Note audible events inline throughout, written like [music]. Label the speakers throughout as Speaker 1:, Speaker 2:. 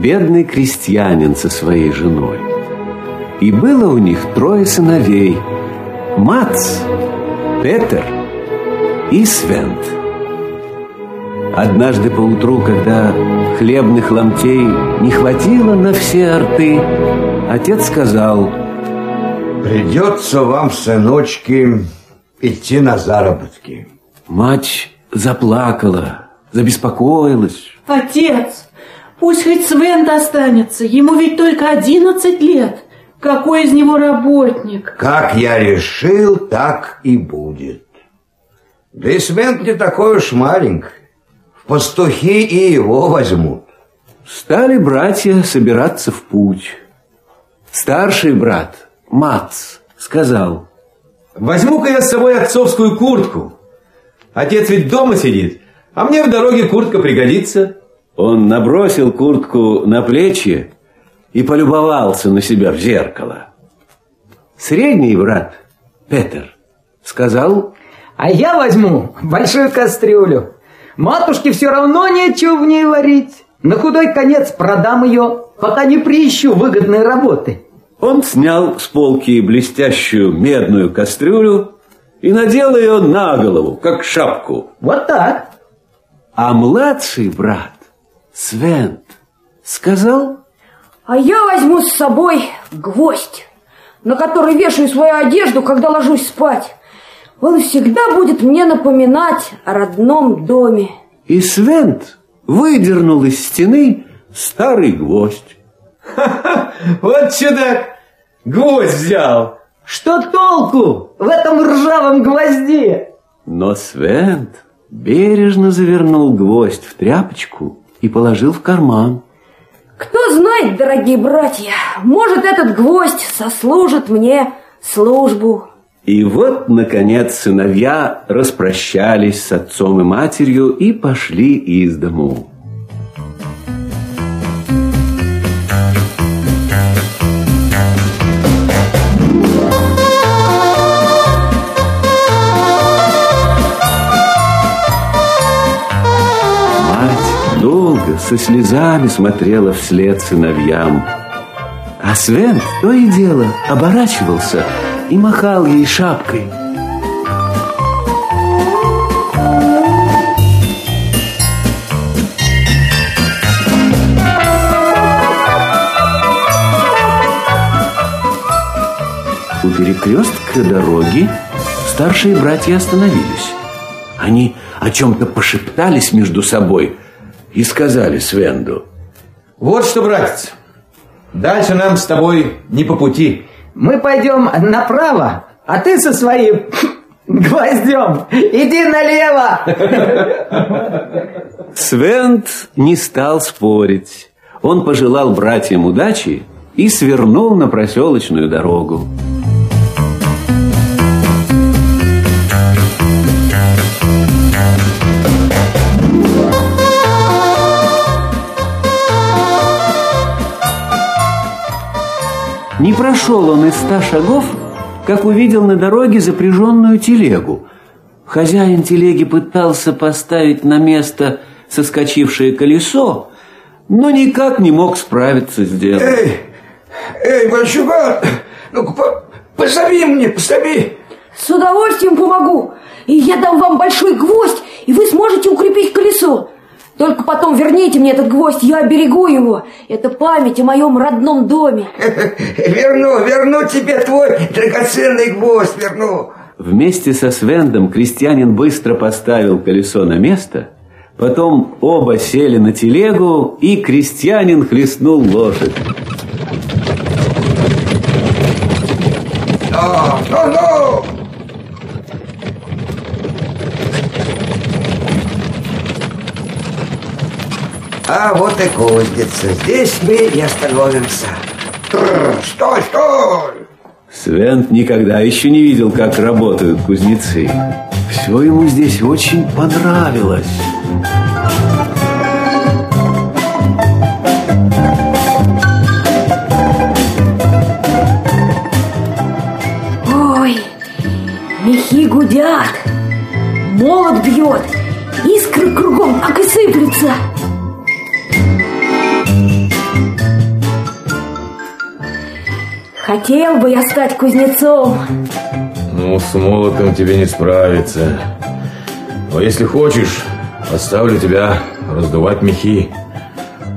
Speaker 1: Бедный крестьянин со своей женой. И было у них трое сыновей. Мац, Петер и Свент. Однажды поутру, когда хлебных ломтей не хватило на все арты, отец сказал,
Speaker 2: «Придется вам, сыночки, идти на заработки».
Speaker 1: Мать заплакала, забеспокоилась.
Speaker 3: Отец, пусть хоть Свент останется, ему ведь только одиннадцать лет. Какой из него работник?
Speaker 2: Как я решил, так и будет. Да и Свент не такой уж маленький. В пастухи и его возьмут.
Speaker 1: Стали братья собираться в путь. Старший брат, Мац, сказал.
Speaker 4: Возьму-ка я с собой отцовскую куртку. Отец ведь дома сидит, а мне в дороге куртка пригодится.
Speaker 1: Он набросил куртку на плечи и полюбовался на себя в зеркало. Средний брат, Петер, сказал...
Speaker 5: А я возьму большую кастрюлю. Матушке все равно нечего в ней варить. На худой конец продам ее, пока не приищу выгодной работы.
Speaker 1: Он снял с полки блестящую медную кастрюлю и надел ее на голову, как шапку.
Speaker 5: Вот так.
Speaker 1: А младший брат, Свент, сказал...
Speaker 6: А я возьму с собой гвоздь, на который вешаю свою одежду, когда ложусь спать. Он всегда будет мне напоминать о родном доме.
Speaker 1: И Свент выдернул из стены старый гвоздь.
Speaker 4: Ха-ха, вот чудак, гвоздь взял.
Speaker 5: Что толку в этом ржавом гвозде?
Speaker 1: Но Свент бережно завернул гвоздь в тряпочку и положил в карман.
Speaker 6: Кто знает, дорогие братья, может, этот гвоздь сослужит мне службу.
Speaker 1: И вот, наконец, сыновья распрощались с отцом и матерью и пошли из дому. Со слезами смотрела вслед сыновьям. А Свен то и дело оборачивался и махал ей шапкой. У перекрестка дороги старшие братья остановились. Они о чем-то пошептались между собой и сказали Свенду.
Speaker 4: Вот что, братец, дальше нам с тобой не по пути.
Speaker 5: Мы пойдем направо, а ты со своим [laughs] гвоздем иди налево.
Speaker 1: Свент не стал спорить. Он пожелал братьям удачи и свернул на проселочную дорогу. Не прошел он и ста шагов, как увидел на дороге запряженную телегу. Хозяин телеги пытался поставить на место соскочившее колесо, но никак не мог справиться с делом.
Speaker 2: Эй, эй, мальчуган, ну по пособи мне, пособи.
Speaker 6: С удовольствием помогу. И я дам вам большой гвоздь, и вы сможете укрепить колесо. Только потом верните мне этот гвоздь, я оберегу его. Это память о моем родном доме. [laughs]
Speaker 2: Верну, верну тебе твой драгоценный гвоздь, верну.
Speaker 1: Вместе со Свендом крестьянин быстро поставил колесо на место, потом оба сели на телегу, и крестьянин хлестнул лошадь.
Speaker 2: Ну, ну, ну. Вот и кузница. Здесь мы и остановимся. Стой, стой!
Speaker 1: Свент никогда еще не видел, как работают кузнецы. Все ему здесь очень понравилось.
Speaker 6: Ой, мехи гудят, молот бьет, искры кругом, как Хотел бы я стать кузнецом.
Speaker 4: Ну, с молотом тебе не справиться. Но если хочешь, оставлю тебя раздувать мехи.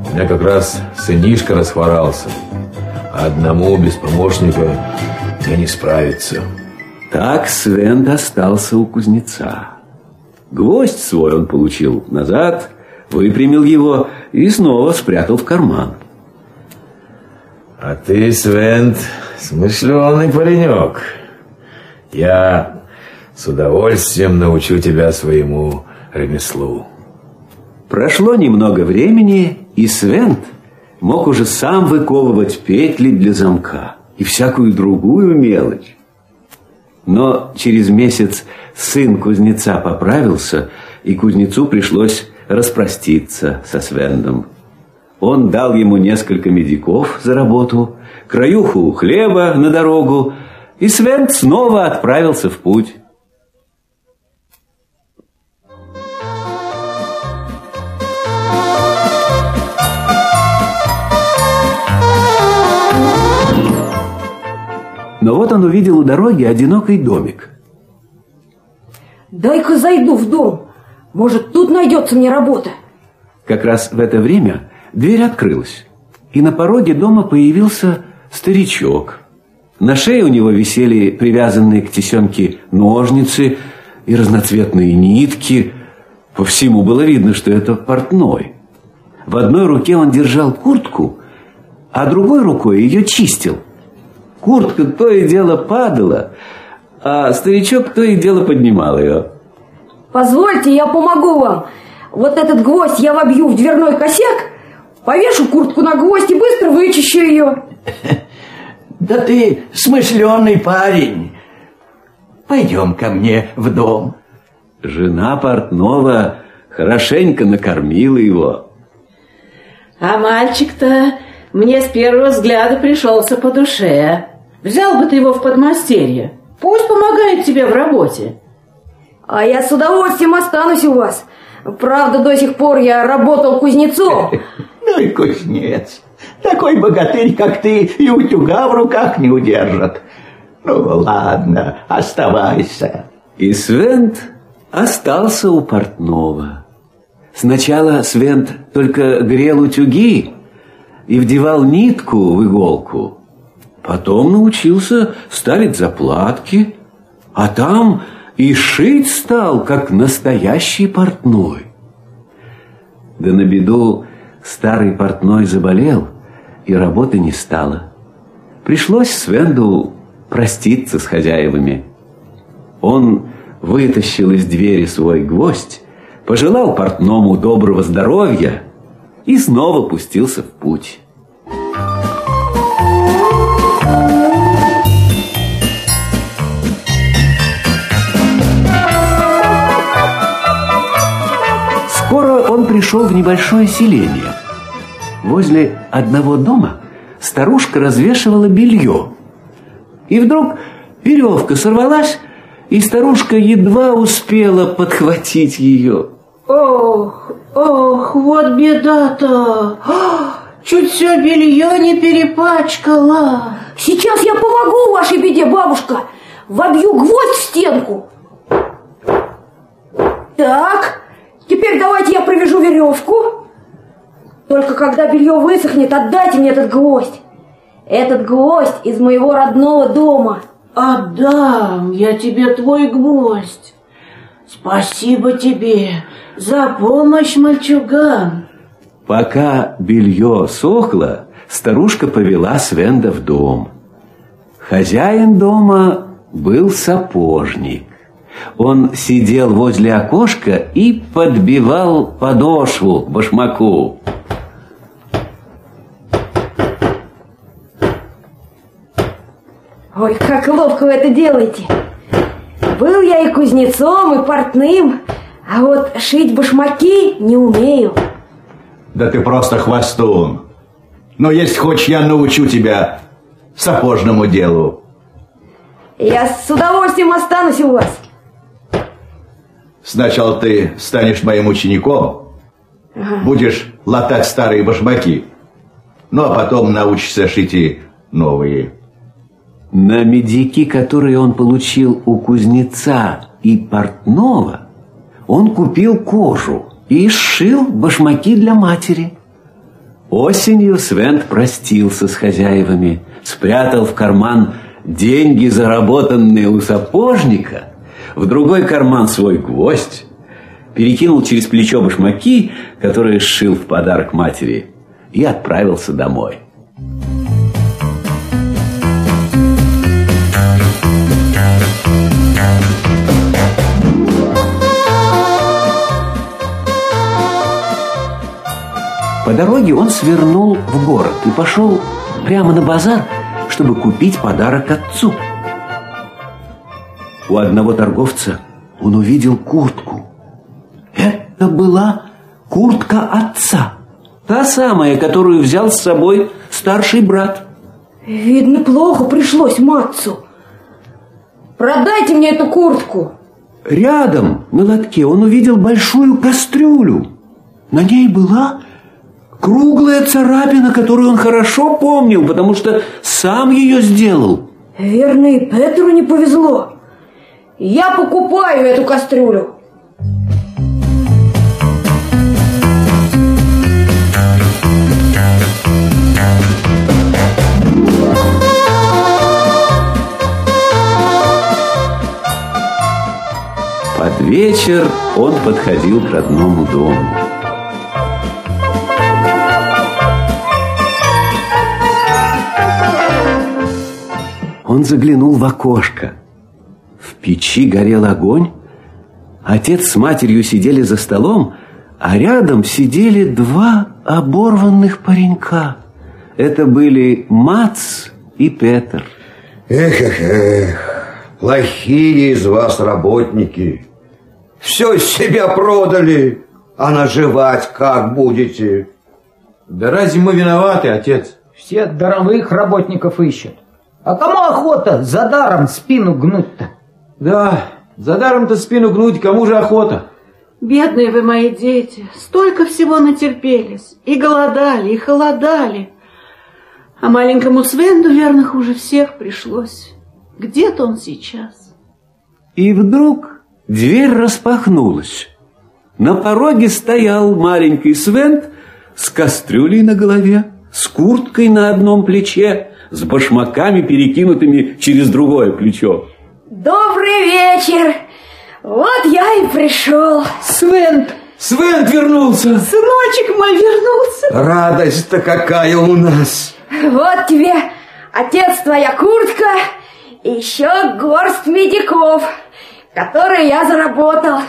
Speaker 4: У меня как раз сынишка расхворался. А одному без помощника мне не справиться.
Speaker 1: Так Свен остался у кузнеца. Гвоздь свой он получил назад, выпрямил его и снова спрятал в карман.
Speaker 4: А ты, Свент, смышленый паренек. Я с удовольствием научу тебя своему ремеслу.
Speaker 1: Прошло немного времени, и Свент мог уже сам выковывать петли для замка и всякую другую мелочь. Но через месяц сын кузнеца поправился, и кузнецу пришлось распроститься со Свендом. Он дал ему несколько медиков за работу, краюху хлеба на дорогу, и Свенд снова отправился в путь. Но вот он увидел у дороги одинокий домик.
Speaker 6: Дай-ка зайду в дом. Может, тут найдется мне работа.
Speaker 1: Как раз в это время дверь открылась, и на пороге дома появился старичок. На шее у него висели привязанные к тесенке ножницы и разноцветные нитки. По всему было видно, что это портной. В одной руке он держал куртку, а другой рукой ее чистил – Куртка то и дело падала, а старичок то и дело поднимал ее.
Speaker 6: Позвольте, я помогу вам. Вот этот гвоздь я вобью в дверной косяк, повешу куртку на гвоздь и быстро вычищу ее. [laughs]
Speaker 7: Да ты смышленый парень. Пойдем ко мне в дом.
Speaker 1: Жена портного хорошенько накормила его.
Speaker 3: А мальчик-то мне с первого взгляда пришелся по душе. Взял бы ты его в подмастерье. Пусть помогает тебе в работе.
Speaker 6: А я с удовольствием останусь у вас. Правда, до сих пор я работал кузнецом. [laughs]
Speaker 7: Ну и кузнец. Такой богатырь, как ты, и утюга в руках не удержат. Ну ладно, оставайся.
Speaker 1: И Свент остался у портного. Сначала Свент только грел утюги и вдевал нитку в иголку. Потом научился ставить заплатки, а там и шить стал, как настоящий портной. Да на беду старый портной заболел, и работы не стало. Пришлось Свенду проститься с хозяевами. Он вытащил из двери свой гвоздь, пожелал портному доброго здоровья и снова пустился в путь. он пришел в небольшое селение. Возле одного дома старушка развешивала белье. И вдруг веревка сорвалась, и старушка едва успела подхватить ее.
Speaker 3: Ох, ох, вот беда-то! Чуть все белье не перепачкала.
Speaker 6: Сейчас я помогу вашей беде, бабушка. Вобью гвоздь в стенку. Так, Теперь давайте я привяжу веревку. Только когда белье высохнет, отдайте мне этот гвоздь. Этот гвоздь из моего родного дома.
Speaker 3: Отдам я тебе твой гвоздь. Спасибо тебе за помощь, мальчуган.
Speaker 1: Пока белье сохло, старушка повела Свенда в дом. Хозяин дома был сапожник. Он сидел возле окошка и подбивал подошву башмаку.
Speaker 6: Ой, как ловко вы это делаете. Был я и кузнецом, и портным, а вот шить башмаки не умею.
Speaker 7: Да ты просто хвостун. Но если хочешь, я научу тебя сапожному делу.
Speaker 6: Я с удовольствием останусь у вас.
Speaker 7: Сначала ты станешь моим учеником, ага. будешь латать старые башмаки, ну а потом научишься шить и новые.
Speaker 1: На медики, которые он получил у кузнеца и портного, он купил кожу и сшил башмаки для матери. Осенью Свент простился с хозяевами, спрятал в карман деньги, заработанные у сапожника, в другой карман свой гвоздь, перекинул через плечо башмаки, которые сшил в подарок матери, и отправился домой. По дороге он свернул в город и пошел прямо на базар, чтобы купить подарок отцу. У одного торговца он увидел куртку. Это была куртка отца. Та самая, которую взял с собой старший брат.
Speaker 6: Видно, плохо пришлось Матцу. Продайте мне эту куртку.
Speaker 1: Рядом на лотке он увидел большую кастрюлю. На ней была Круглая царапина, которую он хорошо помнил, потому что сам ее сделал.
Speaker 6: Верно, и Петру не повезло. Я покупаю эту кастрюлю.
Speaker 1: Под вечер он подходил к родному дому. Он заглянул в окошко. В печи горел огонь. Отец с матерью сидели за столом, а рядом сидели два оборванных паренька. Это были Мац и Петр.
Speaker 2: Эх, эх, эх, плохие из вас работники. Все из себя продали, а наживать как будете?
Speaker 4: Да разве мы виноваты, отец?
Speaker 5: Все даровых работников ищут. А кому охота за даром спину гнуть-то?
Speaker 4: Да, за даром-то спину гнуть, кому же охота?
Speaker 3: Бедные вы мои дети, столько всего натерпелись. И голодали, и холодали. А маленькому Свенду, верно, хуже всех пришлось. Где-то он сейчас.
Speaker 1: И вдруг дверь распахнулась. На пороге стоял маленький Свент с кастрюлей на голове, с курткой на одном плече, с башмаками, перекинутыми через другое плечо.
Speaker 6: Добрый вечер! Вот я и пришел.
Speaker 5: Свент!
Speaker 4: Свент вернулся!
Speaker 3: Сыночек мой вернулся.
Speaker 2: Радость-то какая у нас!
Speaker 6: Вот тебе, отец, твоя куртка и еще горсть медиков, которые я заработал.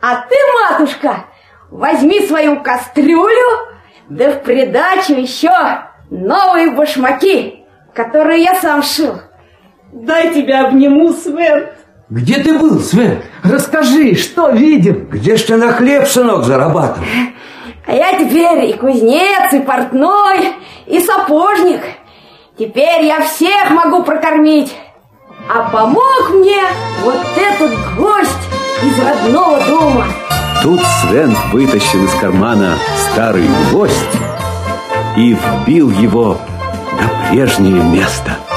Speaker 6: А ты, матушка, возьми свою кастрюлю, да в придачу еще новые башмаки, которые я сам шил.
Speaker 3: Дай тебя обниму, Свен.
Speaker 5: Где ты был, Свен? Расскажи, что видел?
Speaker 2: Где ж ты на хлеб, сынок, зарабатывал?
Speaker 6: А я теперь и кузнец, и портной, и сапожник. Теперь я всех могу прокормить. А помог мне вот этот гость из родного дома.
Speaker 1: Тут Свен вытащил из кармана старый гвоздь и вбил его на прежнее место.